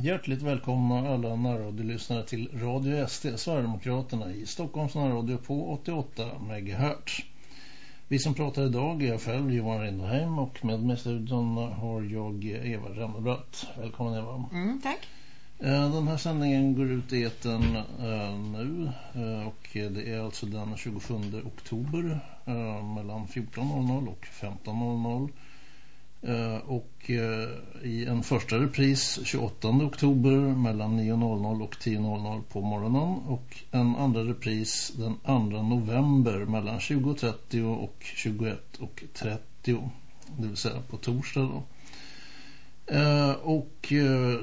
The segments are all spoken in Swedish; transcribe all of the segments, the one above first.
Hjärtligt välkomna alla närradiolyssnare till Radio SD, Sverigedemokraterna i Stockholms närradio på 88 MHz. Vi som pratar idag är jag själv, Johan Rindheim, och med mig i studion har jag Eva Remmebratt. Välkommen Eva. Mm, tack. Eh, den här sändningen går ut i eten uh, nu uh, och det är alltså den 27 oktober mellan 14.00 och 15.00 Uh, Eh, och eh, i en första repris 28 oktober mellan 9.00 och 10.00 på morgonen. Och en andra repris den 2 november mellan 20.30 och 21.30 det vill säga på torsdag då. Eh, och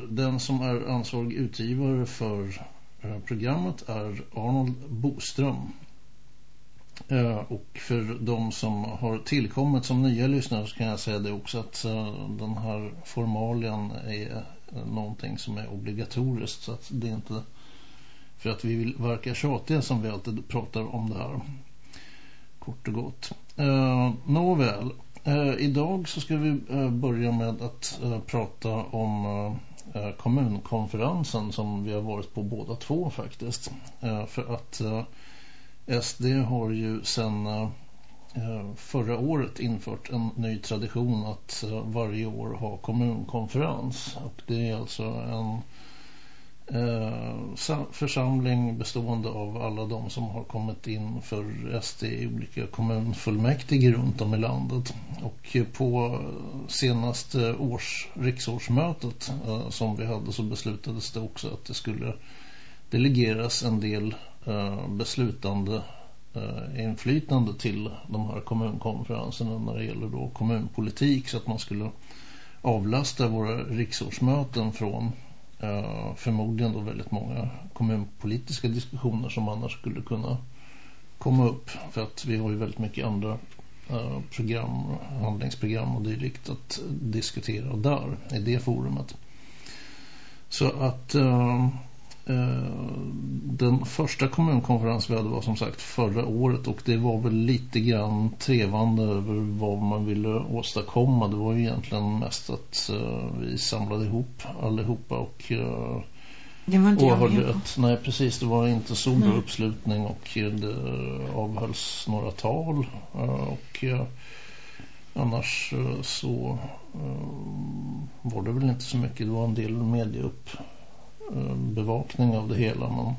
den som är ansvarig utgivare för programmet är Arnold Boström. Eh, och för de som har tillkommit som nya lyssnare så kan jag säga det också att eh, den här formalian är eh, någonting som är obligatoriskt. Så att det är inte för att vi vill verka tjatiga som vi alltid pratar om det här. Kort och gott. eh, nåväl, idag så ska vi börja med att prata om kommunkonferensen som vi har varit på båda två faktiskt. För att SD har ju sedan eh, förra året infört en ny tradition att eh, varje år ha kommunkonferens. Och det är alltså en eh, församling bestående av alla de som har kommit in för SD i olika kommunfullmäktige runt om i landet. Och på senaste års riksårsmötet som vi hade så beslutades det också att det skulle delegeras en del Eh, beslutande eh, inflytande till de här kommunkonferenserna när det gäller då kommunpolitik så att man skulle avlasta våra riksårsmöten från eh, förmodligen då väldigt många kommunpolitiska diskussioner som annars skulle kunna komma upp för att vi har ju väldigt mycket andra program, handlingsprogram och dylikt att diskutera där i det forumet. Så att Eh, den första kommunkonferens vi hade var som sagt förra året och det var väl lite grann trevande över vad man ville åstadkomma. Det var ju egentligen mest att uh, vi samlade ihop allihopa och uh, det var inte jag ett, Nej precis, det var inte så bra uppslutning och det avhölls några tal och annars så var det väl inte så mycket. Det var en del medieupp Eh, bevakning av det hela. Men,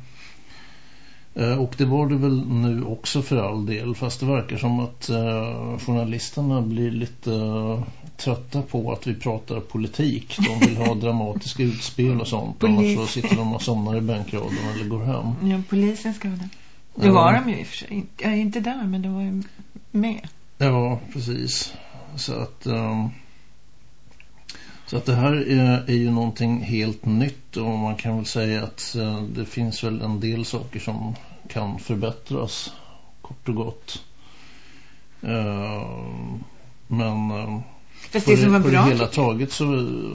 eh, och det var det väl nu också för all del. Fast det verkar som att eh, journalisterna blir lite eh, trötta på att vi pratar politik. De vill ha dramatiska utspel och sånt. Polis. Annars så sitter de och somnar i bänkraden eller går hem. Ja, polisen ska ha det. Det var de ju i och för sig. Jag är inte där, men det var ju med. Ja, precis. Så att... Um, så att det här är, är ju någonting helt nytt och man kan väl säga att eh, det finns väl en del saker som kan förbättras kort och gott. Uh, men uh, på, det, på det hela taget så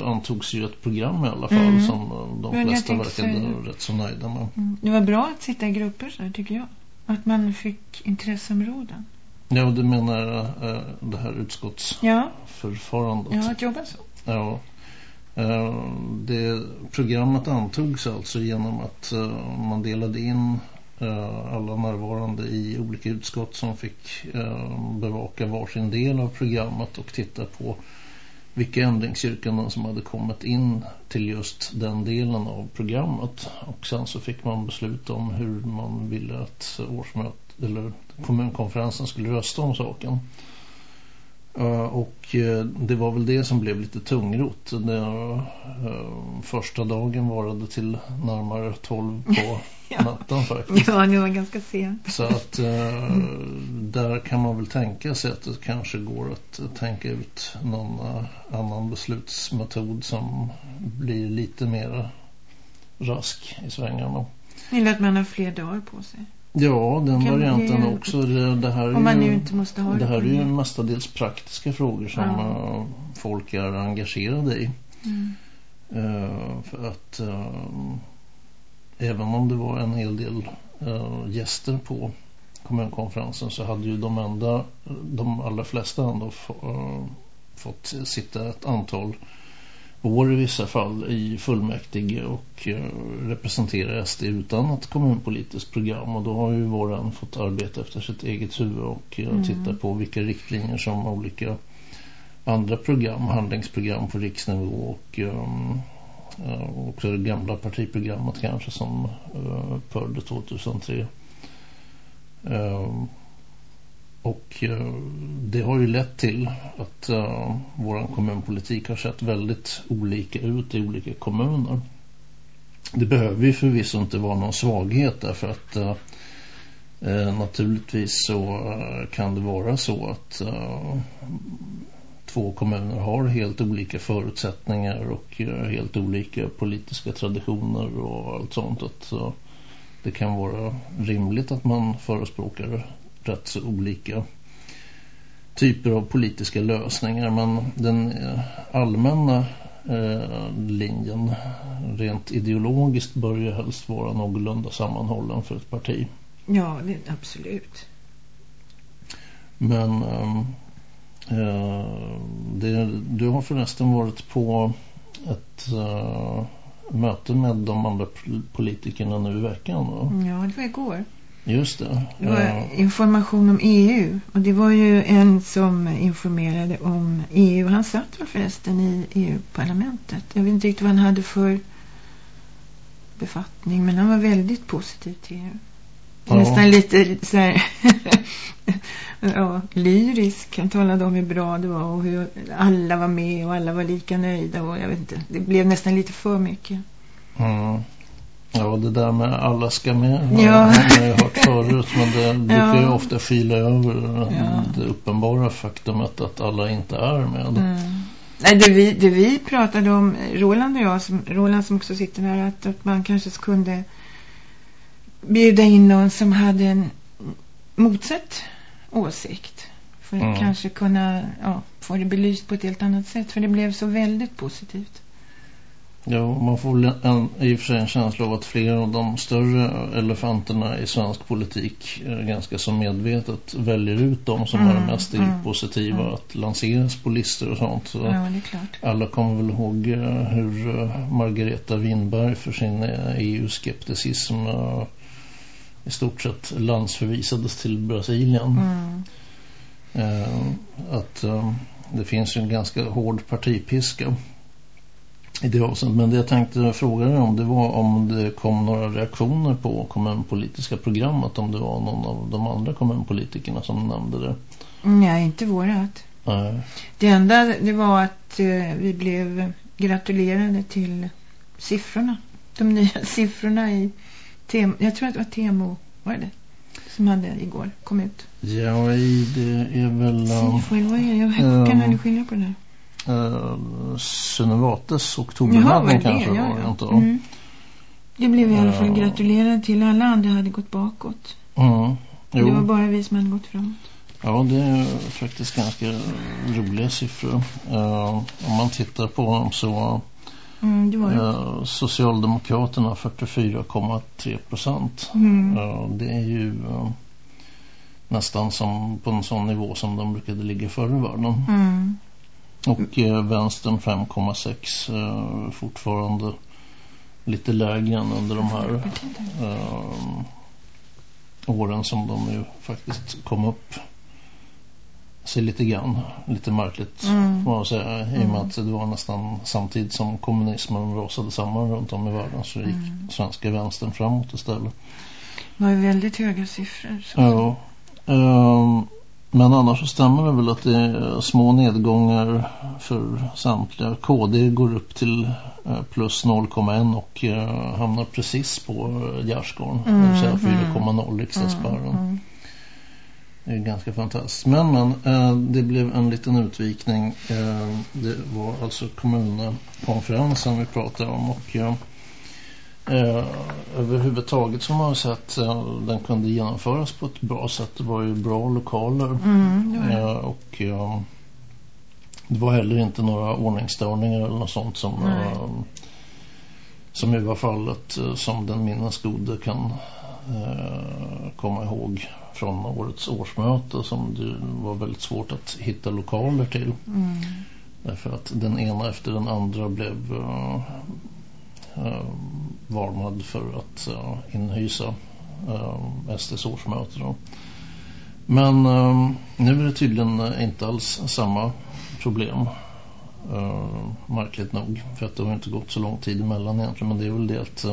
antogs ju ett program i alla fall mm. som de men flesta verkade så... rätt så nöjda med. Mm. Det var bra att sitta i grupper så här, tycker jag. Att man fick intresseområden. Ja, du menar det här utskottsförfarandet. Ja, att jobba så. Ja. Eh, det programmet antogs alltså genom att eh, man delade in eh, alla närvarande i olika utskott som fick eh, bevaka varsin del av programmet och titta på vilka ändringsyrkanden som hade kommit in till just den delen av programmet. Och sen så fick man besluta om hur man ville att årsmöt eller kommunkonferensen skulle rösta om saken. Och eh, det var väl det som blev lite tungrot. Det, uh, första dagen varade till närmare 12 på natten faktiskt. Ja, det var ganska sent. Så att där kan man väl tänka sig att det kanske går att tänka ut någon annan beslutsmetod som blir lite mer rask i svängarna. Eller att man har fler dagar på sig. Ja, den kan varianten också. Det, det här är om man ju, inte måste ha det här är ju mestadels praktiska frågor som ja. uh, folk är engagerade i. Mm. Uh, för att uh, även om det var en hel del gäster på kommunkonferensen så hade ju de enda, de allra flesta ändå fått sitta ett antal år i vissa fall i fullmäktige och uh, representerar SD utan ett kommunpolitiskt program och då har ju våran fått arbeta efter sitt eget huvud och uh, mm. titta på vilka riktlinjer som olika andra program, handlingsprogram på riksnivå och um, också det gamla partiprogrammet kanske som uh, förde 2003 uh, och eh, det har ju lett till att uh, vår kommunpolitik har sett väldigt olika ut i olika kommuner. Det behöver ju förvisso inte vara någon svaghet därför att uh, naturligtvis så kan det vara så att två kommuner har helt olika förutsättningar och helt olika politiska traditioner och allt sånt. Att det kan vara rimligt att man förespråkar rätt så olika typer av politiska lösningar. Men den eh, allmänna eh, linjen rent ideologiskt bör ju helst vara någorlunda sammanhållen för ett parti. Ja, det, absolut. Men ehm, eh, det, du har förresten varit på ett eh, möte med de andra politikerna nu i veckan. Va? Ja, det var igår. Just det. Det var information om EU. Och det var ju en som informerade om EU. Han satt väl förresten i EU-parlamentet. Jag vet inte riktigt vad han hade för befattning. Men han var väldigt positiv till EU. Ja. Nästan lite så här ja, lyrisk. Han talade om hur bra det var och hur alla var med och alla var lika nöjda. Och jag vet inte, det blev nästan lite för mycket. Mm. Ja, det där med alla ska med ja. har jag hört förut men det brukar ja. ju ofta skyla över ja. det uppenbara faktumet att alla inte är med. Mm. Nej, det vi, det vi pratade om, Roland och jag, som, Roland som också sitter här, att, att man kanske kunde bjuda in någon som hade en motsatt åsikt. För att mm. kanske kunna ja, få det belyst på ett helt annat sätt. För det blev så väldigt positivt. Ja, man får en, i och för sig en känsla av att flera av de större elefanterna i svensk politik är ganska så medvetet väljer ut de som mm, är mest mm, positiva mm. att lanseras på listor och sånt. Så ja. Alla kommer väl ihåg eh, hur eh, Margareta Winberg för sin EU-skepticism eh, i stort sett landsförvisades till Brasilien. Mm. Att det finns en ganska hård partipiska i det avseendet. Men det jag tänkte fråga dig om det var om det kom några reaktioner på kommunpolitiska programmet. Om det var någon av de andra kommunpolitikerna som nämnde det. Nej, inte vårat. Nej. Det enda det var att eh, vi blev gratulerade till siffrorna. De nya siffrorna i Temo. Jag tror att det var Temo, var det? Som hade igår kom ut. Ja, det är väl... Siffror, vad är det? Hur kan um, skilja på det? Eh, Sunnevates oktobermätning kanske ja, ja. Inte, mm. Det blev i alla fall gratulerat till alla andra hade gått bakåt. Mm, det var bara vi som hade gått framåt. Ja, det är faktiskt ganska roliga siffror. Uh, om man tittar på dem så mm, det det. Uh, Socialdemokraterna 44,3 procent. Mm. Uh, det är ju nästan som på en sån nivå som de brukade ligga förr i världen. Mm. Och eh, vänstern 5,6 eh, fortfarande lite lägre än under de här eh, åren som de ju faktiskt kom upp sig lite grann, lite märkligt mm. får man säga, i och med mm. att det var nästan samtidigt som kommunismen rasade samman runt om i världen så gick mm. svenska vänstern framåt istället. Det var ju väldigt höga siffror. Så. Ja. Um, men annars så stämmer det väl att det är små nedgångar för samtliga. KD går upp till eh, plus 0,1 och eh, hamnar precis på eh, Gärsgården. Mm, det vill säga 4,0 mm. riksdagsspärren. Mm, mm. Det är ganska fantastiskt. Men, men det blev en liten utvikning. det var alltså kommunkonferensen vi pratade om och Eh, överhuvudtaget som man sett eh, den kunde genomföras på ett bra sätt. Det var ju bra lokaler mm, eh, och eh, det var heller inte några ordningsstörningar eller något sånt som, eh, som i var fallet eh, som den minnesgode kan komma ihåg från årets årsmöte som det var väldigt svårt att hitta lokaler till. Mm. Därför att den ena efter den andra blev Eh, varnad varmad för att eh, inhysa eh, SDs årsmöte. Då. Men nu är det tydligen inte alls samma problem. Märkligt nog. För att det har inte gått så lång tid emellan egentligen. Men det är väl det att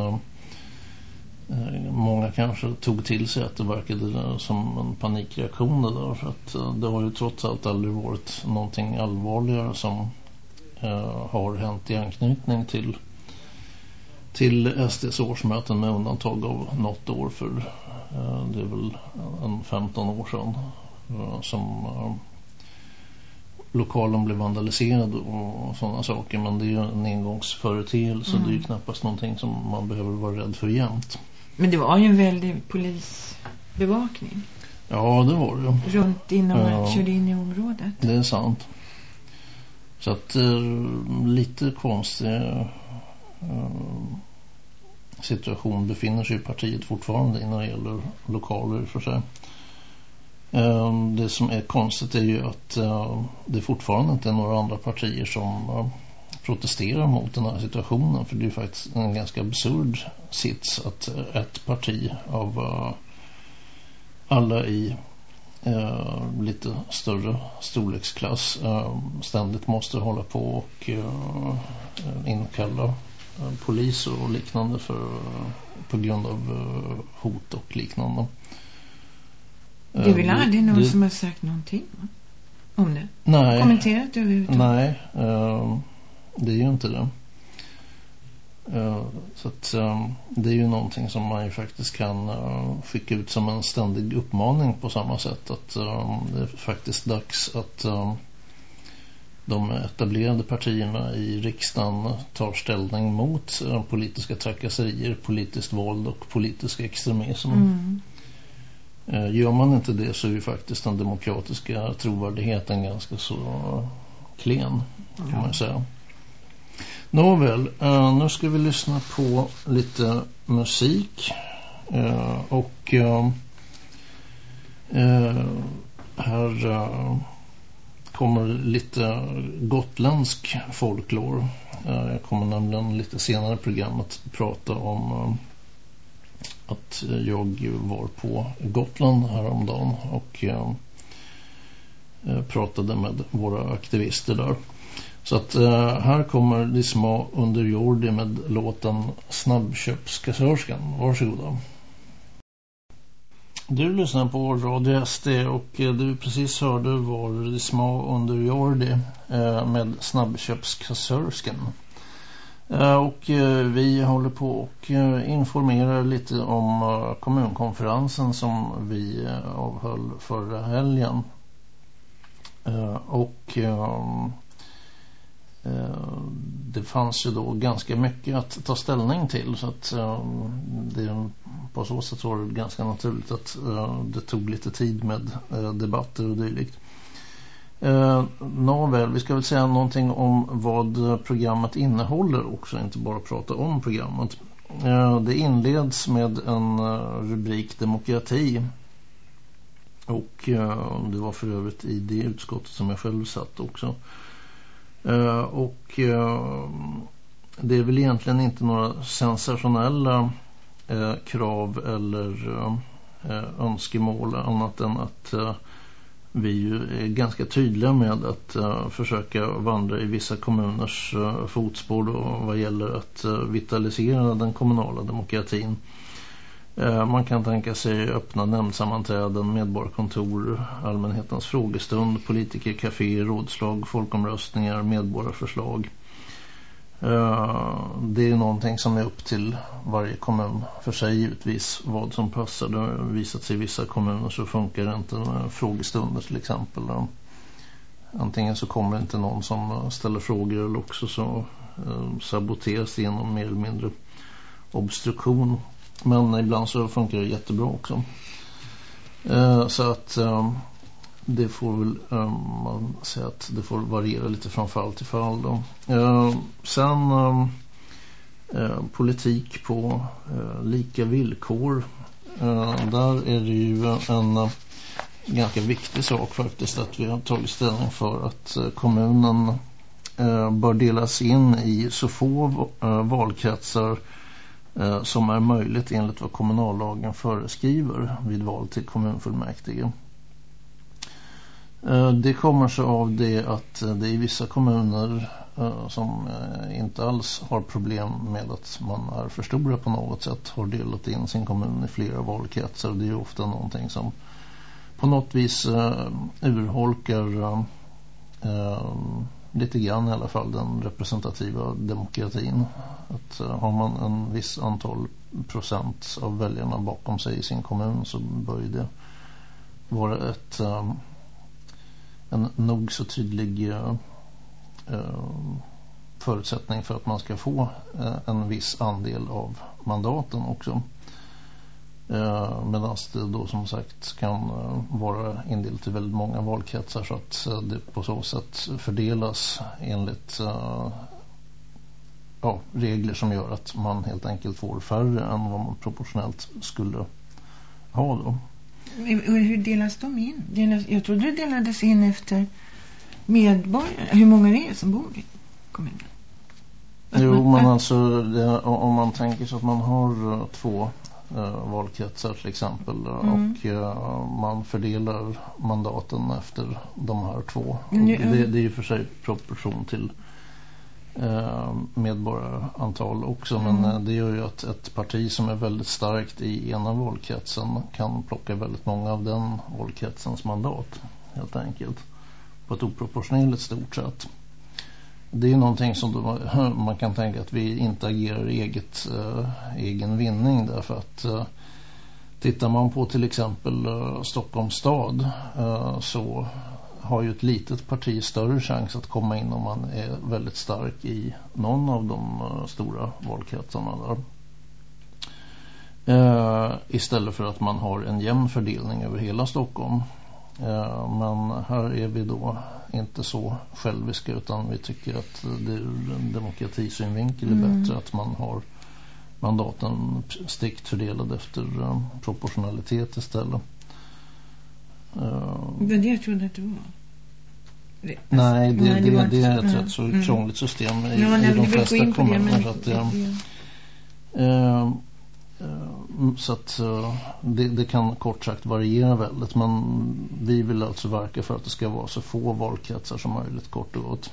många kanske tog till sig att det verkade som en panikreaktion det där. För att det har ju trots allt aldrig varit någonting allvarligare som har hänt i anknytning till till SDs årsmöten med undantag av något år för uh, det är väl en 15 år sedan uh, som lokalen blev vandaliserad och sådana saker. Men det är ju en engångsföreteelse. Mm. Det är ju knappast någonting som man behöver vara rädd för jämt. Men det var ju en väldig polisbevakning. Ja, det var det. Runt innan man ja, körde in i området. Det är sant. Så att eh, lite konstig eh, situation befinner sig partiet fortfarande när det gäller lokaler för sig. Ehm, det som är konstigt är ju att eh, det fortfarande inte är några andra partier som eh, protesterar mot den här situationen. För det är ju faktiskt en ganska absurd sits att ett parti av eh, alla i lite större storleksklass ständigt måste hålla på och inkalla polis och liknande för, på grund av hot och liknande. Det är väl aldrig någon det, som har sagt någonting om det? Nej. Kommenterat överhuvudtaget? Nej, uh, det är ju inte det. Uh, så att det är ju någonting som man ju faktiskt kan skicka ut som en ständig uppmaning på samma sätt att det är faktiskt dags att de etablerade partierna i riksdagen tar ställning mot politiska trakasserier, politiskt våld och politisk extremism. Mm. Eh, gör man inte det så är ju faktiskt den demokratiska trovärdigheten ganska så klen kan ja. man säga. Nåväl, uh, nu ska vi lyssna på lite musik uh, och här kommer lite gotländsk folklor. Eh, jag kommer nämligen lite senare i programmet prata om eh, att jag var på Gotland häromdagen och eh, pratade med våra aktivister där. Så att här kommer Lisma under Jordi med låten Snabbköpskassörskan. Varsågoda. Du lyssnar på Radio SD och det du precis hörde var Disma under Jordi eh, med Snabbköpskassörskan. Eh, och vi håller på och informerar lite om kommunkonferensen som vi avhöll förra helgen. Och ehm, Eh, det fanns ju då ganska mycket att ta ställning till så att eh, det på så sätt var det ganska naturligt att eh, det tog lite tid med debatter och dylikt. Eh, nåväl, vi ska väl säga någonting om vad programmet innehåller också, inte bara prata om programmet. Eh, det inleds med en rubrik Demokrati. Och eh, det var för övrigt i det utskottet som jag själv satt också. Uh, och eh, det är väl egentligen inte några sensationella eh, krav eller önskemål annat än att vi ju är ganska tydliga med att försöka vandra i vissa kommuners fotspår då, vad gäller att vitalisera den kommunala demokratin. Eh, man kan tänka sig öppna nämndsammanträden, medborgarkontor, allmänhetens frågestund, politikercafé, rådslag, folkomröstningar, medborgarförslag. Eh, det är någonting som är upp till varje kommun för sig givetvis vad som passar. Det har visat sig i vissa kommuner så funkar det inte med frågestunder till exempel. Eh, antingen så kommer inte någon som ställer frågor eller också så saboteras det genom mer eller mindre obstruktion. Men ibland så funkar det jättebra också. Eh, så att ehm, det får väl eh, man säga att det får variera lite från fall till fall då. Ehm, sen ehm, eh, politik på eh, lika villkor. där är det ju en ganska viktig sak faktiskt att vi har tagit ställning för att kommunen bör delas in i så få valkretsar Eh, som är möjligt enligt vad kommunallagen föreskriver vid val till kommunfullmäktige. Eh, det kommer sig av det att eh, det i vissa kommuner som inte alls har problem med att man är för stora på något sätt har delat in sin kommun i flera valkretsar. Det är ofta någonting som på något vis urholkar lite grann i alla fall den representativa demokratin. Att eh, har man en viss antal procent av väljarna bakom sig i sin kommun så bör det vara ett eh, en nog så tydlig eh, förutsättning för att man ska få en viss andel av mandaten också. Eh, Medan det då som sagt kan eh, vara indelat i väldigt många valkretsar så att eh, det på så sätt fördelas enligt ja, regler som gör att man helt enkelt får färre än vad man proportionellt skulle ha då. Hur delas de in? Jag trodde det delades in efter medborgare. Hur många det är som bor i kommunen? Jo, men alltså det, om man tänker sig att man har två uh, valkretsar till exempel mm. och uh, man fördelar mandaten efter de här två. Mm. Det, det, är ju för sig proportion till uh, medborgarantal också mm. men det gör ju att ett parti som är väldigt starkt i ena valkretsen kan plocka väldigt många av den valkretsens mandat helt enkelt på ett oproportionerligt stort sätt det är någonting som då, man kan tänka att vi inte agerar i eget, äh, egen vinning därför att äh, tittar man på till exempel äh, Stockholms stad så har ju ett litet parti större chans att komma in om man är väldigt stark i någon av de stora valkretsarna där. istället för att man har en jämn fördelning över hela Stockholm men här är vi då inte så själviska utan vi tycker att det ur en demokratisynvinkel är mm. bättre att man har mandaten strikt fördelade efter uh, proportionalitet istället. Uh, det jag trodde att det var. Det, nej, det, nej, det, det, det är ett rätt så mm. krångligt system i, ja, i de flesta kommuner. Så att, uh, Eh, Mm, så att eh, det, det, kan kort sagt variera väldigt men vi vill alltså verka för att det ska vara så få valkretsar som möjligt kort och gott.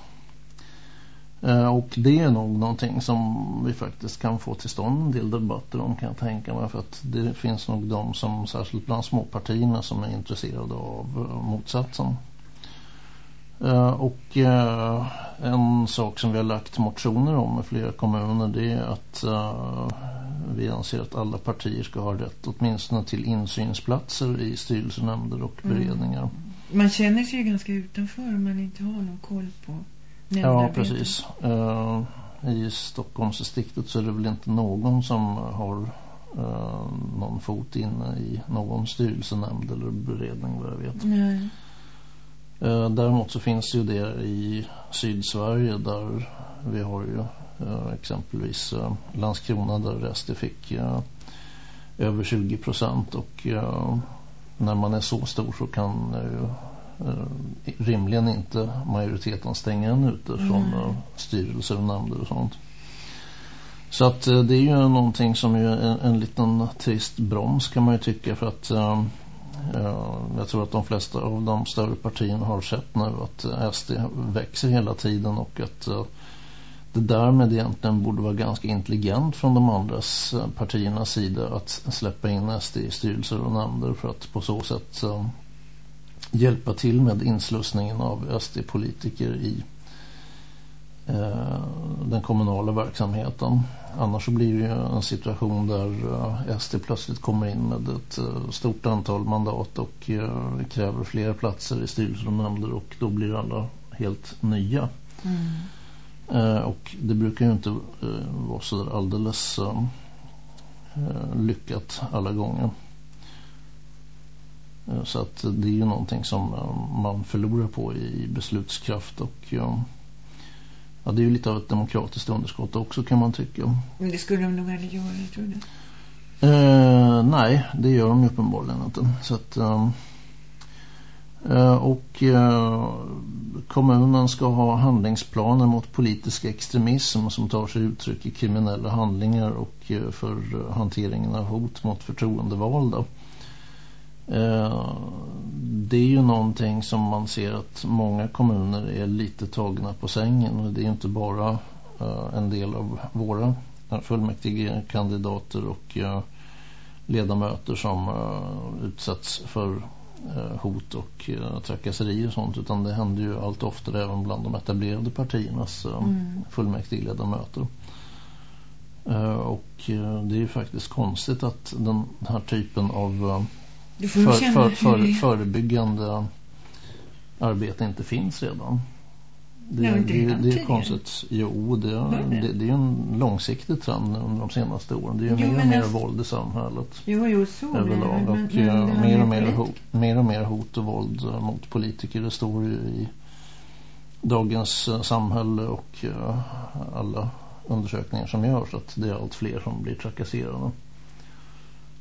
Eh, och det är nog någonting som vi faktiskt kan få till stånd en del debatter om kan jag tänka mig för att det finns nog de som särskilt bland småpartierna som är intresserade av eh, motsatsen. Och en sak som vi har lagt motioner om i flera kommuner det är att vi anser att alla partier ska ha rätt åtminstone till insynsplatser i styrelsenämnder och beredningar. Mm. Man känner sig ju ganska utanför om man inte har någon koll på Ja, precis. Uh, I Stockholmsdistriktet så är det väl inte någon som har uh, någon fot inne i någon styrelsenämnd eller beredning vad jag vet. Nej. Uh, däremot så finns det ju det i Sydsverige där vi har ju exempelvis eh, Landskrona där SD fick eh, över 20 procent och när man är så stor så kan rimligen inte majoriteten stänga en ute mm. från styrelser och nämnder och sånt. Så att det är ju någonting som är en, en liten trist broms kan man ju tycka för att jag tror att de flesta av de större partierna har sett nu att SD växer hela tiden och att det därmed egentligen borde vara ganska intelligent från de andra eh, partiernas sida att släppa in SD i styrelser och nämnder för att på så sätt eh, hjälpa till med inslussningen av SD-politiker i eh, den kommunala verksamheten. Annars så blir det en situation där eh, SD plötsligt kommer in med ett eh, stort antal mandat och eh, kräver fler platser i styrelser och nämnder och då blir alla helt nya. Mm. Eh, och det brukar ju inte eh, vara så alldeles eh, lyckat alla gånger. Så att det är ju någonting som man förlorar på i beslutskraft och ja, det är ju lite av ett demokratiskt underskott också kan man tycka. Men det skulle de nog aldrig göra, tror du? Eh, nej, det gör de ju uppenbarligen inte. Så att Eh, Eh, och eh, kommunen ska ha handlingsplaner mot politisk extremism som tar sig uttryck i kriminella handlingar och eh, för hanteringen av hot mot förtroendevalda. Det är ju någonting som man ser att många kommuner är lite tagna på sängen. och Det är inte bara en del av våra fullmäktige kandidater och ledamöter som utsätts för hot och uh, trakasserier och sånt utan det händer ju allt oftare även bland de etablerade partiernas uh, mm. fullmäktigeledamöter. Och det är ju faktiskt konstigt att den här typen av för, för, för, förebyggande arbete inte finns redan. Det, ja, det, det, det är konstigt. Jo, det, det, det är en långsiktig trend under de senaste åren. Det är jo, mer och mer alltså, våld i samhället. Jo, jo, så överlag. Men, och men, men mer, och mer, hot, mer och mer hot och våld mot politiker. Det står ju i dagens uh, samhälle och uh, alla undersökningar som görs att det är allt fler som blir trakasserade.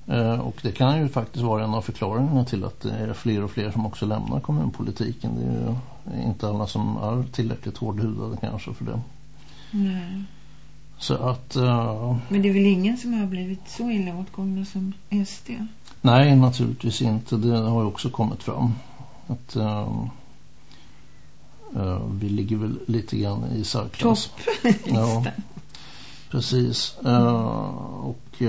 Uh, och det kan ju faktiskt vara en av förklaringarna till att det är fler och fler som också lämnar kommunpolitiken. Det är ju inte alla som är tillräckligt hårdhudade kanske för det. Nej. Så att... Uh, Men det är väl ingen som har blivit så illa åtgångna som SD? Nej, naturligtvis inte. Det har ju också kommit fram. Att uh, uh, vi ligger väl lite grann i särklass. Topp. ja, precis. och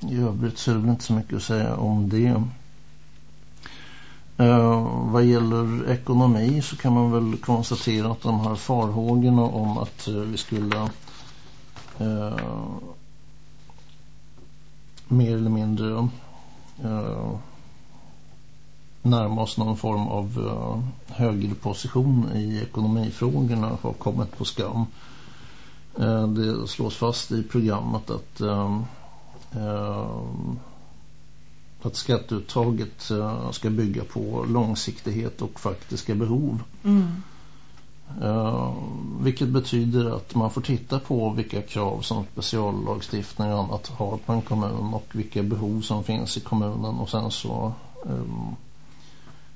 i övrigt så är det väl inte så mycket att säga om det. Uh, vad gäller ekonomi så kan man väl konstatera att de här farhågorna om att uh, vi skulle uh, mer eller mindre närma oss någon form av uh, högre position i ekonomifrågorna har kommit på skam. det slås fast i programmet att att skatteuttaget uh, ska bygga på långsiktighet och faktiska behov. Mm. Uh, vilket betyder att man får titta på vilka krav som speciallagstiftning och annat har på en kommun och vilka behov som finns i kommunen och sen så um,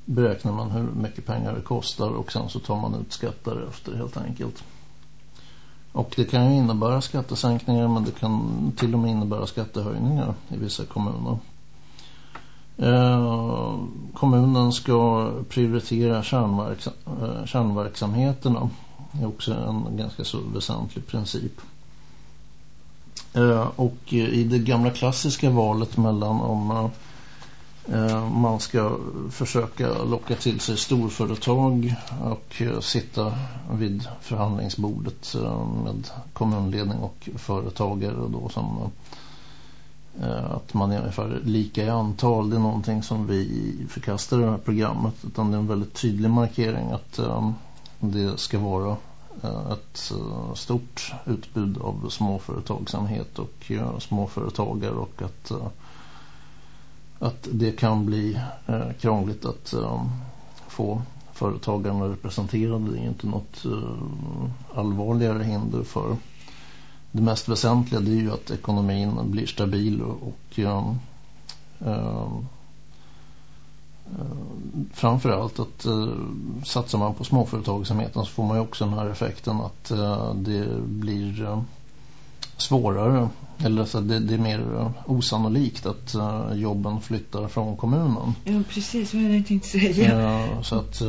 beräknar man hur mycket pengar det kostar och sen så tar man ut skatter efter helt enkelt. Och det kan ju innebära skattesänkningar men det kan till och med innebära skattehöjningar i vissa kommuner. Eh, kommunen ska prioritera kärnverks eh, kärnverksamheterna. Det är också en ganska så väsentlig princip. Eh, och i det gamla klassiska valet mellan om eh, Eh, man ska försöka locka till sig storföretag och eh, sitta vid förhandlingsbordet eh, med kommunledning och företagare då som att man är ungefär lika i antal. Det är någonting som vi förkastar i det här programmet utan det är en väldigt tydlig markering att det ska vara ett stort utbud av småföretagsamhet och småföretagare och att, att det kan bli eh, krångligt att eh, få företagarna representerade det är inte något eh, allvarligare hinder för det mest väsentliga. Det är ju att ekonomin blir stabil och, eh, eh, eh, framförallt att eh, satsar man på småföretagsamheten så får man ju också den här effekten att det blir svårare eller så det, det, är mer osannolikt att uh, jobben flyttar från kommunen. Ja, precis vad jag tänkte säga. så att...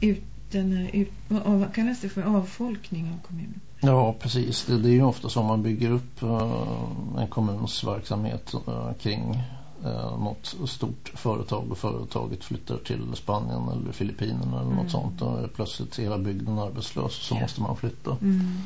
ut, den, ut, vad kallas det för avfolkning av kommunen? Ja, precis. Det, det är ju ofta som man bygger upp uh, en kommuns verksamhet uh, kring uh, något stort företag och företaget flyttar till Spanien eller Filippinerna eller mm. något sånt och plötsligt hela bygden arbetslös så ja. måste man flytta. Mm.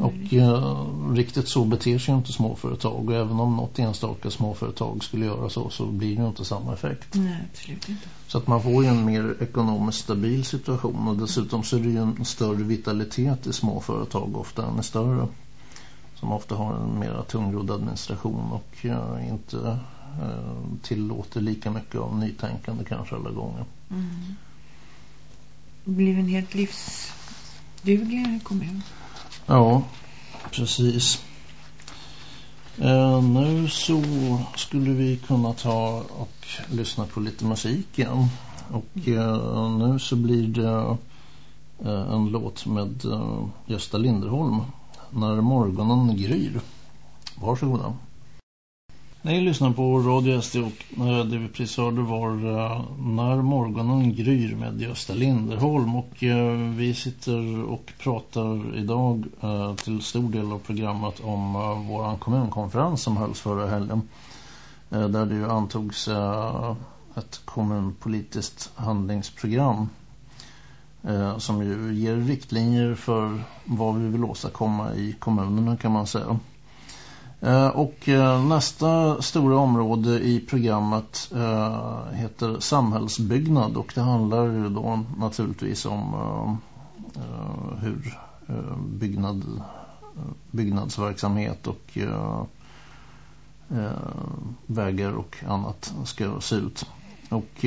Och uh, riktigt så beter sig inte småföretag och även om något enstaka småföretag skulle göra så så blir det ju inte samma effekt. Nej, absolut inte. Så att man får ju en mer ekonomiskt stabil situation och dessutom så är det ju en större vitalitet i småföretag ofta än i större. Som ofta har en mer tungrodd administration och uh, inte uh, tillåter lika mycket av nytänkande kanske alla gånger. Mm. Det blir en helt livsdugligare kommun. Ja, precis. Eh, nu så skulle vi kunna ta och lyssna på lite musik igen. Och eh, nu så blir det eh, en låt med eh, Gösta Linderholm. När morgonen gryr. Varsågoda. Ni lyssnar på Radio SD och eh, det vi precis hörde var eh, När morgonen gryr med Gösta Linderholm och eh, vi sitter och pratar idag eh, till stor del av programmet om eh, vår kommunkonferens som hölls förra helgen eh, där det ju antogs ett kommunpolitiskt handlingsprogram som ju ger riktlinjer för vad vi vill åstadkomma i kommunerna kan man säga. Eh, och eh, nästa stora område i programmet eh, heter samhällsbyggnad och det handlar ju då naturligtvis om hur byggnad, byggnadsverksamhet och vägar och annat ska se ut. Och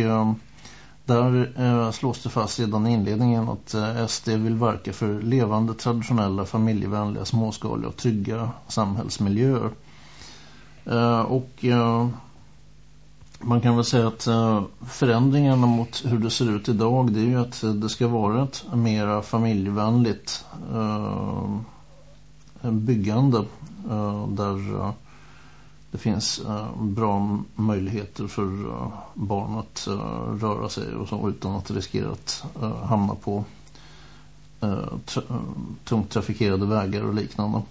där eh, slås det fast redan i inledningen att eh, SD vill verka för levande, traditionella, familjevänliga, småskaliga och trygga samhällsmiljöer. Eh, och eh, man kan väl säga att eh, förändringarna mot hur det ser ut idag det är ju att det ska vara ett mer familjevänligt eh, byggande där det finns uh, bra möjligheter för uh, barn att uh, röra sig och så, utan att riskera att hamna på tra tungt trafikerade vägar och liknande.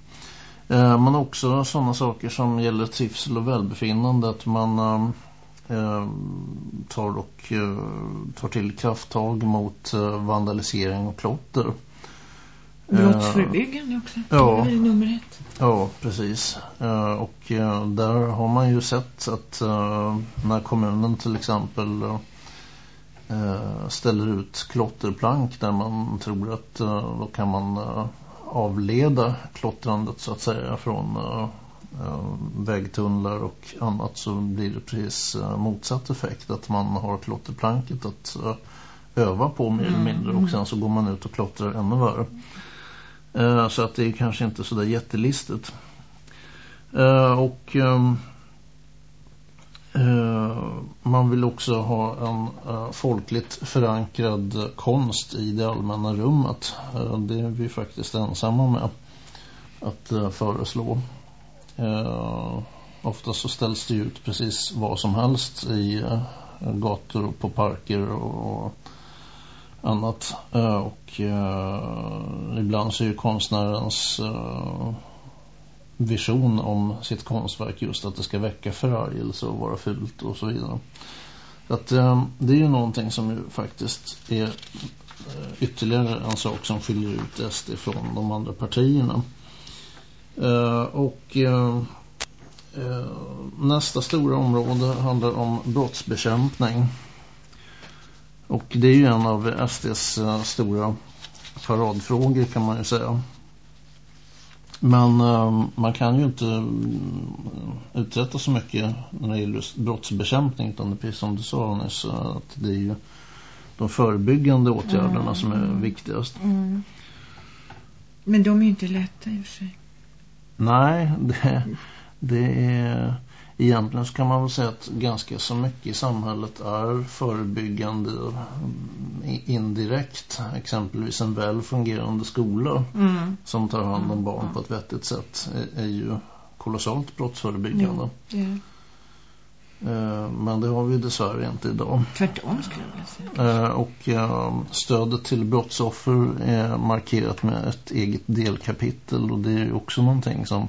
men också sådana saker som gäller trivsel och välbefinnande att man tar, och, tar till krafttag mot vandalisering och klotter. Brottsförebyggande också. Ja. Det är nummer ett. Ja, precis. Uh, och uh, där har man ju sett att när kommunen till exempel ställer ut klotterplank där man tror att då kan man avleda klottrandet så att säga från vägtunnlar och annat så blir det precis motsatt effekt att man har klotterplanket att öva på mer eller mindre och sen så går man ut och klottrar ännu värre. Eh, så att det är kanske inte så där jättelistigt. Eh, och ehm, eh, man vill också ha en eh, folkligt förankrad konst i det allmänna rummet. Eh, det är vi faktiskt ensamma med att eh, föreslå. ofta så ställs det ut precis vad som helst i gator och på parker och annat. Eh, och eh, ibland så är ju konstnärens eh, vision om sitt konstverk just att det ska väcka förargelse och vara fult och så vidare. Så att eh, det är ju någonting som ju faktiskt är eh, ytterligare en sak som skiljer ut SD från de andra partierna. Och nästa stora område handlar om brottsbekämpning. Och det är ju en av SDs uh, stora paradfrågor kan man ju säga. Men uh, man kan ju inte um, uträtta så mycket när det gäller brottsbekämpning utan det är precis som du sa nyss att det är ju de förebyggande åtgärderna mm. som är viktigast. Mm. Men de är ju inte lätta i och för sig. Nej, det, det är egentligen så kan man väl säga att ganska så mycket i samhället är förebyggande indirekt. Exempelvis en väl fungerande skola mm. som tar hand om barn på ett vettigt sätt är, är ju kolossalt brottsförebyggande. Mm. Yeah. Men det har vi dessvärre inte idag. Tvärtom skulle jag vilja säga. Och stödet till brottsoffer är markerat med ett eget delkapitel och det är också någonting som Eh,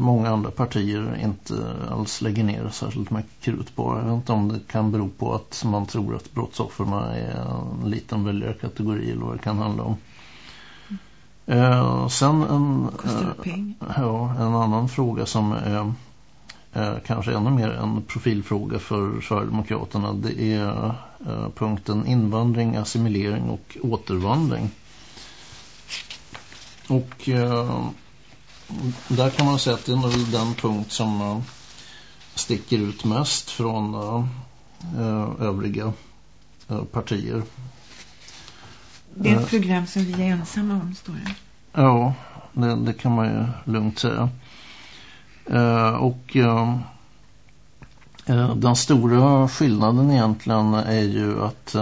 många andra partier inte alls lägger ner särskilt mycket krut på. Jag vet inte om det kan bero på att man tror att brottsoffrarna är en liten väljarkategori eller vad det kan handla om. Eh, sen en, eh, ja, en annan fråga som är eh, kanske ännu mer en profilfråga för Sverigedemokraterna det är eh, punkten invandring, assimilering och återvandring. Och eh, där kan man säga att det är nog den punkt som uh, sticker ut mest från uh, övriga uh, partier. Det är ett program som vi är ensamma om, står det. Ja, det, det kan man ju lugnt säga. och den stora skillnaden egentligen är ju att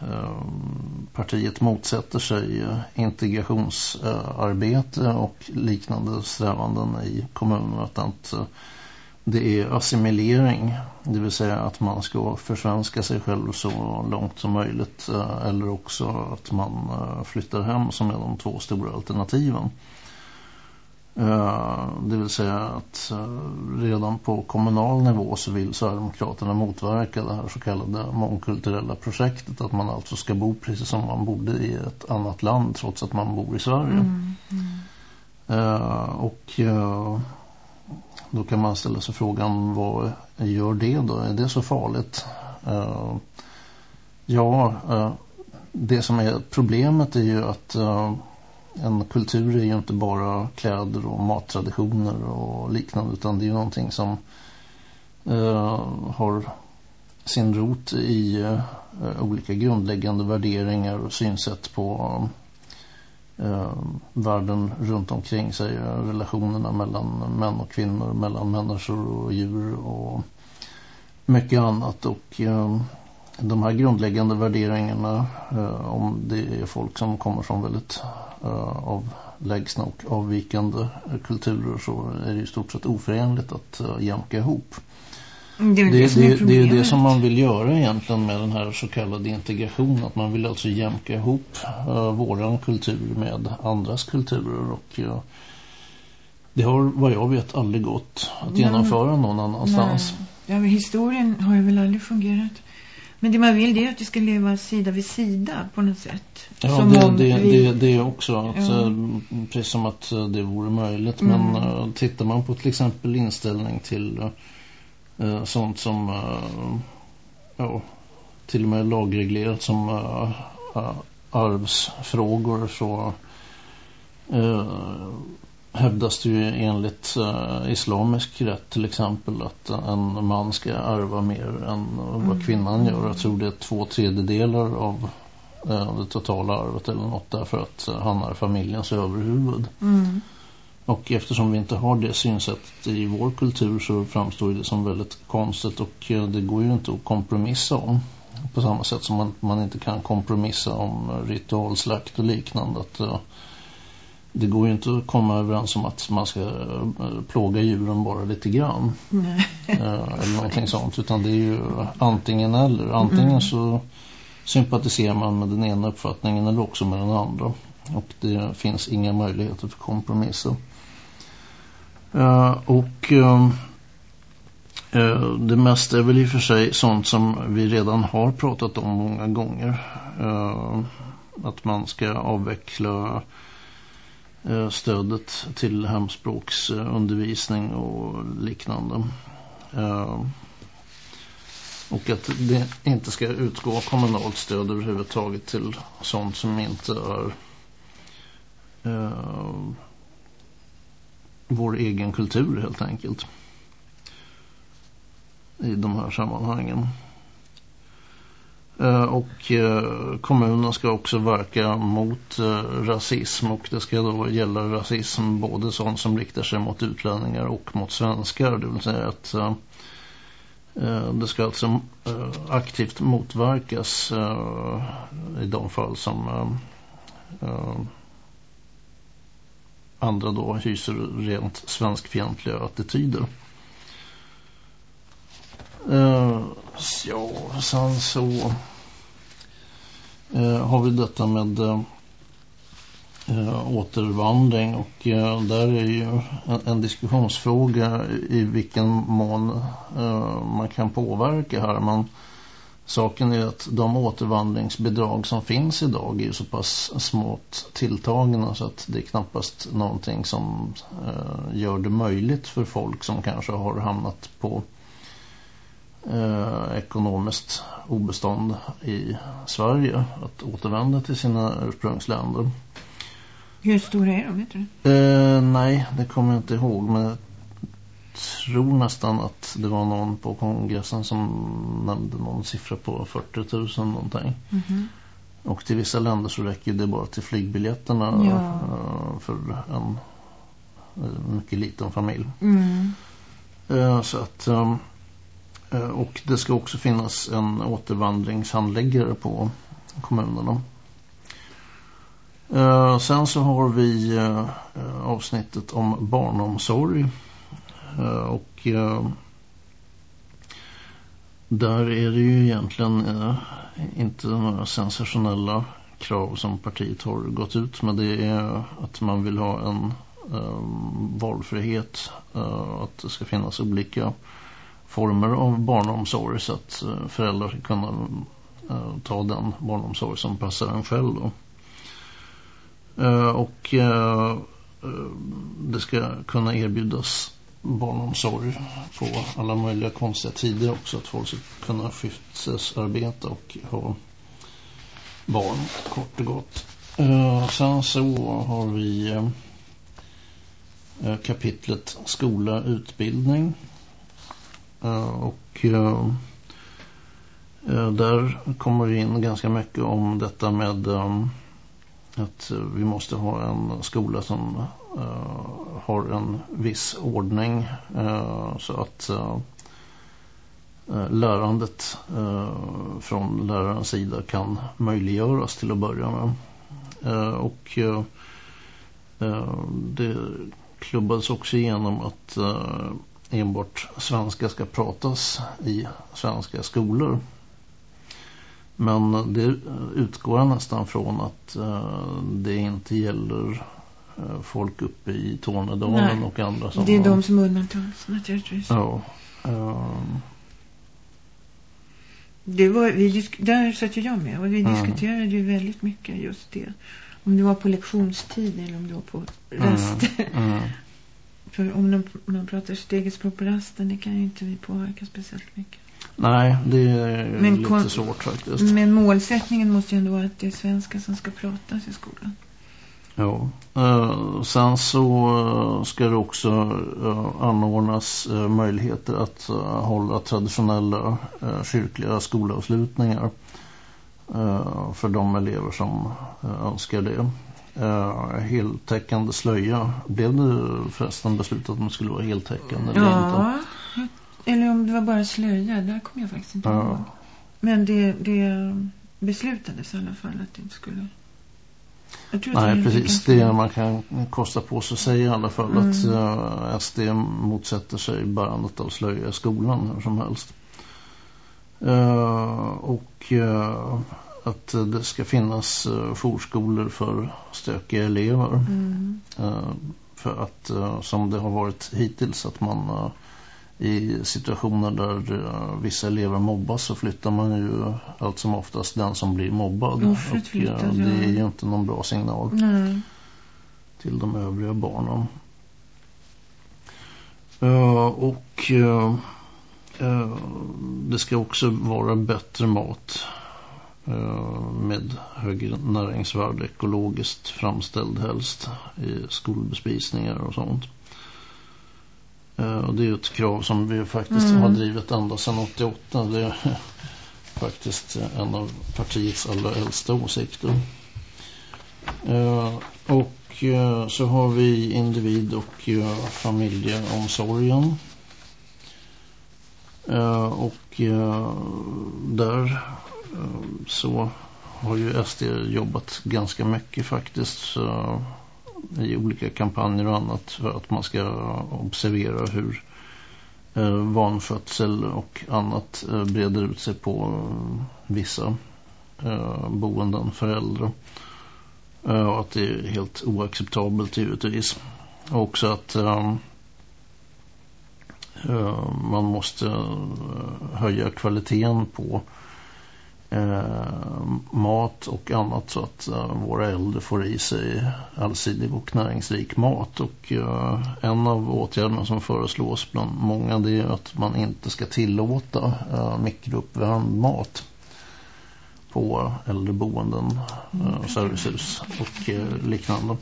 Ehm, partiet motsätter sig integrationsarbete eh, och liknande strävanden i kommunen att eh, det är assimilering. Det vill säga att man ska försvenska sig själv så långt som möjligt. Eh, eller också att man flyttar hem som är de två stora alternativen. Eh, det vill säga att redan på kommunal nivå så vill Sverigedemokraterna motverka det här så kallade mångkulturella projektet. Att man alltså ska bo precis som man borde i ett annat land trots att man bor i Sverige. Mm, mm. Och då kan man ställa sig frågan, vad gör det då? Är det så farligt? Ja, det som är problemet är ju att en kultur är ju inte bara kläder och mattraditioner och liknande utan det är ju någonting som eh, har sin rot i eh, olika grundläggande värderingar och synsätt på eh, världen runt omkring sig, relationerna mellan män och kvinnor, mellan människor och djur och mycket annat. Och eh, de här grundläggande värderingarna eh, om det är folk som kommer från väldigt eh, avlägsna och avvikande kulturer så är det i stort sett oförenligt att uh, jämka ihop. Det är det, det, det, det är det som man vill göra egentligen med den här så kallade integrationen. Att man vill alltså jämka ihop uh, våran kultur med andras kulturer. Och uh, det har vad jag vet aldrig gått att genomföra någon annanstans. Nej. Ja, men historien har ju väl aldrig fungerat. Men det man vill det är att vi ska leva sida vid sida på något sätt. Ja, som det, det, vi... det, det också. Att, ja. Eh, precis som att det vore möjligt. Mm. Men uh, tittar man på till exempel inställning till... Eh, sånt som eh, ja, till och med lagreglerat som eh, eh, arvsfrågor så hävdas det ju enligt uh, islamisk rätt till exempel att en man ska ärva mer än vad mm. kvinnan gör. Jag tror det är två tredjedelar av uh, det totala arvet eller något därför att uh, han är familjens överhuvud. Mm. Och eftersom vi inte har det synsättet i vår kultur så framstår det som väldigt konstigt och det går ju inte att kompromissa om. På samma sätt som man, man inte kan kompromissa om ritualslakt och liknande. Att, det går ju inte att komma överens om att man ska uh, plåga djuren bara lite grann. Uh, eller någonting sånt. Utan det är ju antingen eller. Antingen mm. så sympatiserar man med den ena uppfattningen eller också med den andra. Och det finns inga möjligheter för kompromisser. Uh, och uh, det mesta är väl i och för sig sånt som vi redan har pratat om många gånger. att man ska avveckla Eh, stödet till hemspråksundervisning och liknande. Eh, och att det inte ska utgå kommunalt stöd överhuvudtaget till sånt som inte är eh, vår egen kultur helt enkelt i de här sammanhangen. Eh, och eh, kommunen ska också verka mot eh, rasism och det ska då gälla rasism både sånt som riktar sig mot utlänningar och mot svenskar. Det vill säga att det ska alltså aktivt motverkas i de fall som andra då hyser rent svenskfientliga attityder. Uh, ja, sen så eh, har vi detta med eh, eh, återvandring och eh, där är ju en, en, diskussionsfråga i vilken mån eh, man kan påverka här. Man Saken är att de återvandringsbidrag som finns idag är så pass smått tilltagna så att det är knappast någonting som eh, gör det möjligt för folk som kanske har hamnat på eh, ekonomiskt obestånd i Sverige att återvända till sina ursprungsländer. Hur stora är de, vet du? Eh, nej, det kommer jag inte ihåg men tror nästan att det var någon på kongressen som nämnde någon siffra på 40 000 någonting. Mm -hmm. Och till vissa länder så räcker det bara till flygbiljetterna ja. Eh, för en en mycket liten familj. Mm. Eh, så att, eh, Eh, och det ska också finnas en återvandringshandläggare på kommunerna. Eh, sen så har vi eh, avsnittet om barnomsorg och där är det ju egentligen inte några sensationella krav som partiet har gått ut med. Det är att man vill ha en valfrihet. Att det ska finnas olika former av barnomsorg så att eh, föräldrar ska kunna eh, ta den barnomsorg som passar en själv. Då. Eh, och det ska kunna erbjudas barnomsorg på alla möjliga konstiga tider också. Att folk ska kunna skiftsarbeta och ha barn kort och gott. Sen så har vi kapitlet skola utbildning. Eh, och eh, eh, där kommer vi in ganska mycket om detta med att vi måste ha en skola som har en viss ordning så att lärandet från lärarens sida kan möjliggöras till att börja med. Och det klubbades också igenom att enbart svenska ska pratas i svenska skolor. Men det utgår nästan från att det inte gäller folk uppe i Tornedalen och andra sådana. Det är de som undantas naturligtvis. Ja. Det var, vi, där satt ju jag med och vi mm. diskuterade ju väldigt mycket just det. Om det var på lektionstid eller om det var på rast. Mm. Mm. För om de, om de pratar stegelspråk på rasten, det kan ju inte vi påverka speciellt mycket. Nej, det är men lite svårt faktiskt. Men målsättningen måste ju ändå vara att det är svenska som ska pratas i skolan. Ja. Eh, sen så eh, ska det också eh, anordnas eh, möjligheter att eh, hålla traditionella eh, kyrkliga skolavslutningar för de elever som önskar det. Heltäckande slöja. Blev det förresten beslutat att man skulle vara heltäckande? Ja, eller, eller om det var bara slöja. Där kommer jag faktiskt inte ja. ihåg. Men det, det beslutades i alla fall att det inte skulle Nej, precis. Det man kan kosta på sig säga i alla fall mm. att uh, SD motsätter sig bärandet av slöja i skolan hur som helst. Uh, och uh, att det ska finnas uh, jourskolor för stökiga elever. Mm. för att som det har varit hittills att man i situationer där vissa elever mobbas så flyttar man ju allt som oftast den som blir mobbad. och uh, det är ju inte någon bra signal Nej. till de övriga barnen. Och det ska också vara bättre mat med högre näringsvärde ekologiskt framställd helst i skolbespisningar och sånt. Eh, och det är ett krav som vi faktiskt mm. har drivit ända sedan 88. Det är faktiskt en av partiets allra äldsta åsikter. Eh, och eh, så har vi individ- och familjeomsorgen. Och där Eh, så har ju SD jobbat ganska mycket faktiskt eh, i olika kampanjer och annat för att man ska observera hur eh, vanskötsel och annat breder ut sig på vissa boenden för äldre. Och att det är helt oacceptabelt givetvis. Och också att ehm, man måste höja kvaliteten på Eh, mat och annat så att eh, våra äldre får i sig allsidig och näringsrik mat. Och eh, en av åtgärderna som föreslås bland många det är att man inte ska tillåta eh, mikrouppvärmd mat på äldreboenden, eh, servicehus och eh, liknande.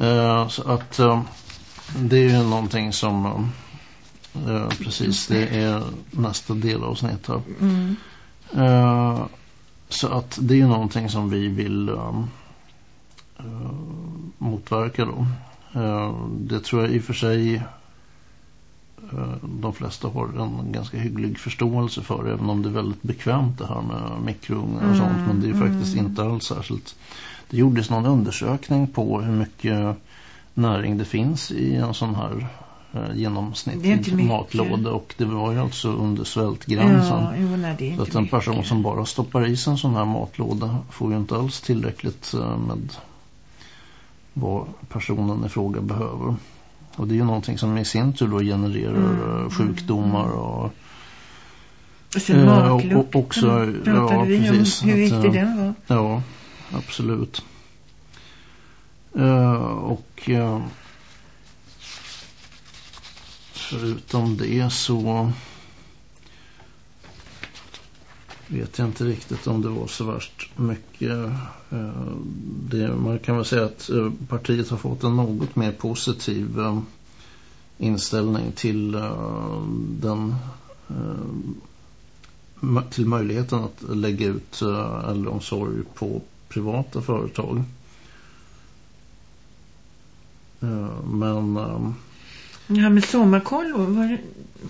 Eh, så att eh, det är ju någonting som eh, precis det är nästa delavsnitt här. Mm. Uh, så att det är någonting som vi vill uh, motverka då. Det tror jag i och för sig de flesta har en ganska hygglig förståelse för även om det är väldigt bekvämt det här med mikrougnar och mm, sånt men det är faktiskt mm. inte alls särskilt det gjordes någon undersökning på hur mycket näring det finns i en sån här eh, genomsnittlig matlåda och det var ju alltså under svältgränsen. Ja, jo, nej, så att en person mycket. som bara stoppar i sig en sån här matlåda får ju inte alls tillräckligt eh, med vad personen i fråga behöver. Och det är ju någonting som i sin tur då genererar mm. Eh, sjukdomar mm. och sen maglukt. Och, också, pratade ja, vi precis, om hur viktig att, den var. Ja, absolut. Uh, och uh, förutom det så vet jag inte riktigt om det var så värst mycket. Eh, det, man kan väl säga att eh, partiet har fått en något mer positiv eh, inställning till den till möjligheten att lägga ut äldreomsorg på privata företag. Men... Um, ja, med sommarkollo,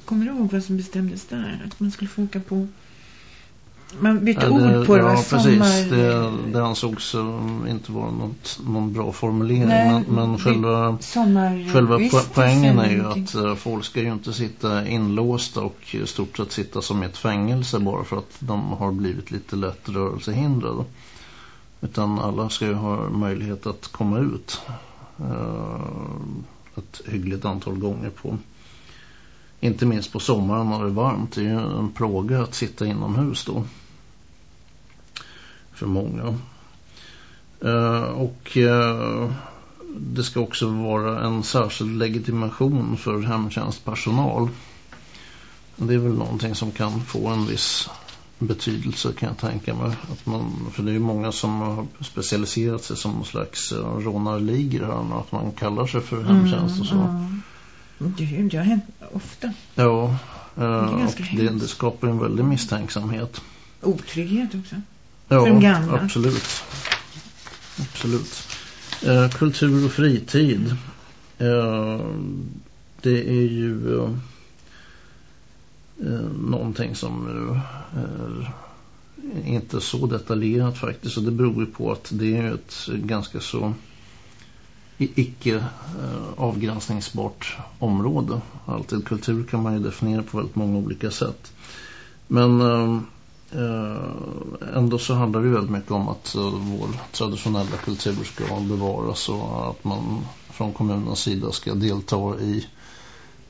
kommer du ihåg vad som bestämdes där? Att man skulle få åka på... Man bytte ja, det, ord på det, ja, precis. Sommar... Det, det ansågs inte vara något, någon bra formulering. Nej, men, men själva, själva po poängen är ju att uh, folk ska ju inte sitta inlåsta och i stort sett sitta som i ett fängelse bara för att de har blivit lite lätt rörelsehindrade. Utan alla ska ju ha möjlighet att komma ut uh, ett hyggligt antal gånger på. Inte minst på sommaren när det är varmt. Det är ju en plåga att sitta inomhus då. För många. Eh, och eh, det ska också vara en särskild legitimation för hemtjänstpersonal. Det är väl någonting som kan få en viss betydelse kan jag tänka mig. Att man, för det är ju många som har specialiserat sig som någon slags uh, rånarligor här. Att man kallar sig för hemtjänst och så. Mm, mm. Det har hänt ofta. Ja, uh, det, och det, det, skapar en väldig misstänksamhet. Otrygghet också. Ja, för de gamla. absolut. Absolut. Uh, kultur och fritid. Uh, det är ju... Eh, Eh, någonting som är inte så detaljerat faktiskt och det beror ju på att det är ett ganska så icke eh, avgränsningsbart område. Alltid kultur kan man ju definiera på väldigt många olika sätt. Men eh, ändå så handlar det väldigt mycket om att vår traditionella kultur ska bevaras och att man från kommunens sida ska delta i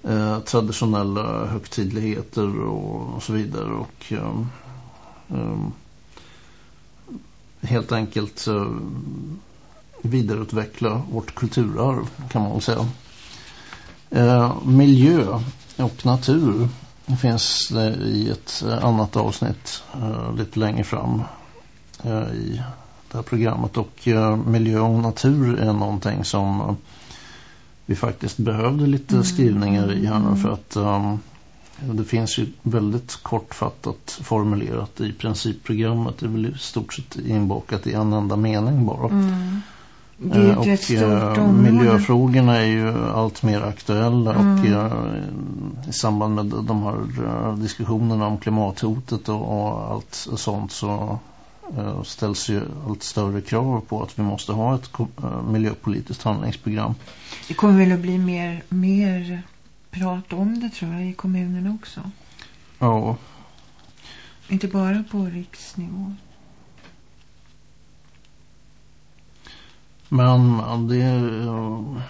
eh, traditionella eh, högtidligheter och, och så vidare och eh, helt enkelt eh, vidareutveckla vårt kulturarv kan man väl säga. Eh, miljö och natur finns det i ett annat avsnitt lite längre fram i det här programmet och miljö och natur är någonting som vi faktiskt behövde lite mm. skrivningar i här för att um, det finns ju väldigt kortfattat formulerat i principprogrammet. Det är väl i stort sett inbakat i en enda mening bara. Mm. Uh, och uh, miljöfrågorna är ju allt mer aktuella mm. och uh, i samband med de här diskussionerna om klimathotet och allt sånt så Eh, ställs ju allt större krav på att vi måste ha ett eh, miljöpolitiskt handlingsprogram. Det kommer väl att bli mer, mer prat om det tror jag i kommunerna också. Ja. Inte bara på riksnivå. Men det är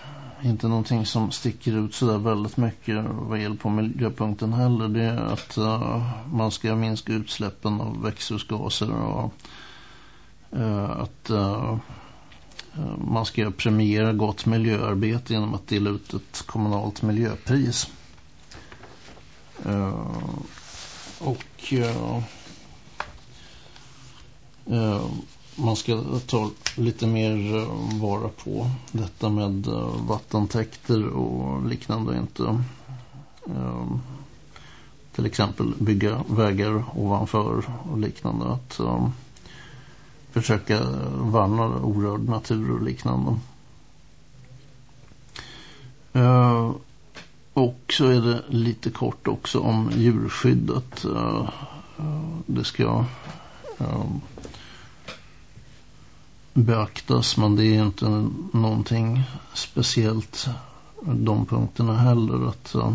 inte någonting som sticker ut så där väldigt mycket vad gäller på miljöpunkten heller. Det är att uh, man ska minska utsläppen av växthusgaser och uh, att uh, man ska premiera gott miljöarbete genom att dela ut ett kommunalt miljöpris. och man ska ta lite mer eh, vara på. Detta med eh, vattentäkter och liknande inte ehm, till exempel bygga vägar ovanför och liknande. Att ehm, försöka värna orörd natur och liknande. Uh, och så är det lite kort också om djurskyddet. Uh, det ska beaktas men det är inte någonting speciellt de punkterna heller att eh,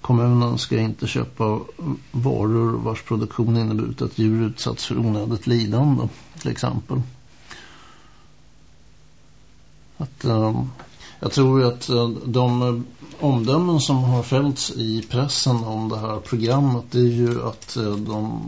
Kommunen ska inte köpa varor vars produktion inneburit att djur utsatts för onödigt lidande till exempel. Att, uh, jag tror att eh, de omdömen som har fällts i pressen om det här programmet det är ju att de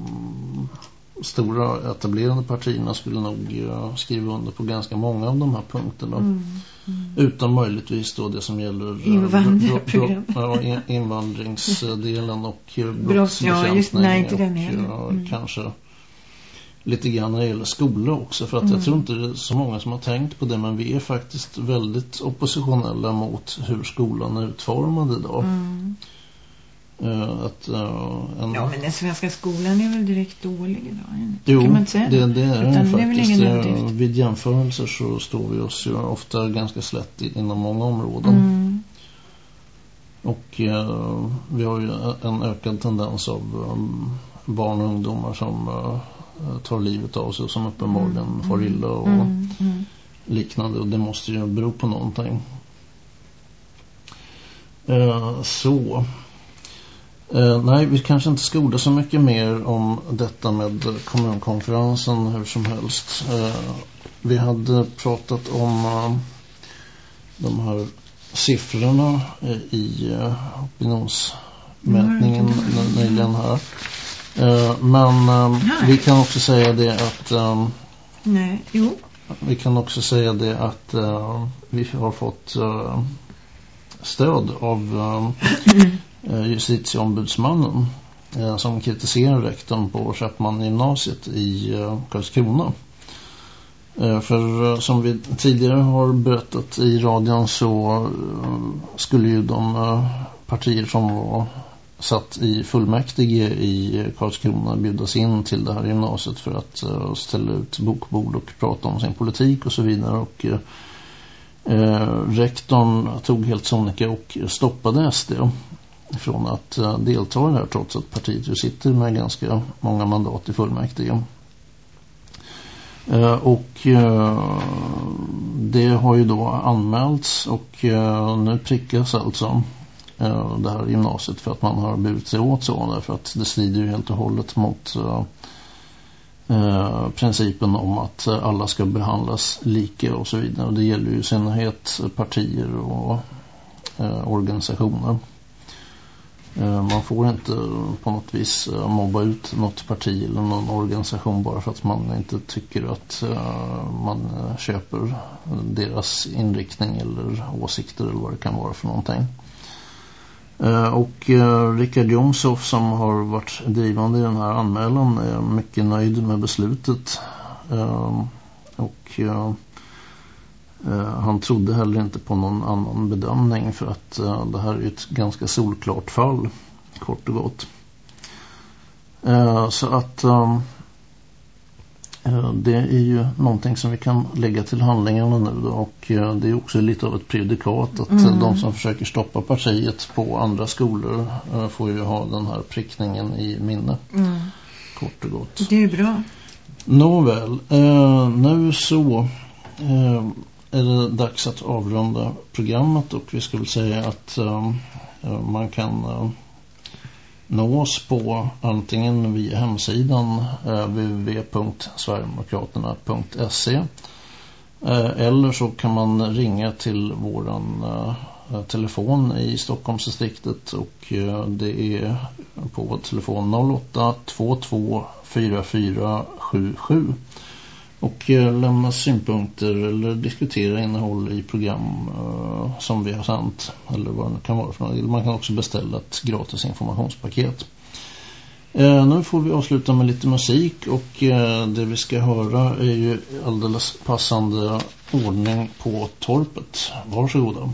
stora etablerade partierna skulle nog skriva under på ganska många av de här punkterna. Mm. Mm. Utan möjligtvis då det som gäller eh, Invandringsprogram. Ja, invandringsdelen och eh, brottsbekämpning ja, och mm. kanske lite grann när det gäller skola också för att mm. jag tror inte det är så många som har tänkt på det men vi är faktiskt väldigt oppositionella mot hur skolan är utformad idag. Mm. Uh, att, uh, en... Ja, men den svenska skolan är väl direkt dålig idag? Jo, kan man inte säga det, det är den faktiskt. Är vid jämförelser så står vi oss ju ofta ganska slätt inom många områden. Mm. Och uh, vi har ju en ökad tendens av um, barn och ungdomar som tar livet av sig och som uppenbarligen mm. får illa och mm. mm. liknande. Och det måste ju bero på någonting. så... Eh, nej, vi kanske inte ska orda så mycket mer om detta med kommunkonferensen hur som helst. Eh, vi hade pratat om eh, de här siffrorna eh, i eh, opinionsmätningen mm. nyligen här. Eh, men vi kan också säga det att... nej, jo. Vi kan också säga det att vi har fått stöd av Eh, justitieombudsmannen eh, som kritiserar rektorn på Köpman-gymnasiet i eh, Karlskrona. För som vi tidigare har berättat i radion så skulle ju de partier som var satt i fullmäktige i Karlskrona bjudas in till det här gymnasiet för att ställa ut bokbord och prata om sin politik och så vidare och eh, rektorn tog helt sonika och stoppade SD från att eh, delta i det här trots att partiet ju sitter med ganska många mandat i fullmäktige. Eh, och eh, det har ju då anmälts och nu prickas alltså det här gymnasiet för att man har burit sig åt så därför att det strider ju helt och hållet mot principen om att alla ska behandlas lika och så vidare. Och det gäller ju i synnerhet partier och organisationer. Eh, man får inte på något vis eh, mobba ut något parti eller någon organisation bara för att man inte tycker att eh, man köper deras inriktning eller åsikter eller vad det kan vara för någonting. Och Richard Jomshoff som har varit drivande i den här anmälan är mycket nöjd med beslutet. Och han trodde heller inte på någon annan bedömning för att uh, det här är ett ganska solklart fall, kort och gott. Uh, så att um, det är ju någonting som vi kan lägga till handlingarna nu och det är också lite av ett predikat att mm. de som försöker stoppa partiet på andra skolor får ju ha den här prickningen i minne. Mm. Kort och gott. Det är bra. Nåväl, nu så är det dags att avrunda programmet och vi skulle säga att um, man kan uh, nå oss på antingen via hemsidan eh, uh, www.sverigedemokraterna.se uh, eller så kan man ringa till våran uh, telefon i Stockholmsdistriktet och uh, det är på telefon 08 22 44 77 och eh, lämna synpunkter eller diskutera innehåll i program eh, som vi har sänt eller vad det kan vara för något. Man kan också beställa ett gratis informationspaket. Eh, nu får vi avsluta med lite musik och det vi ska höra är ju alldeles passande ordning på torpet. Varsågoda.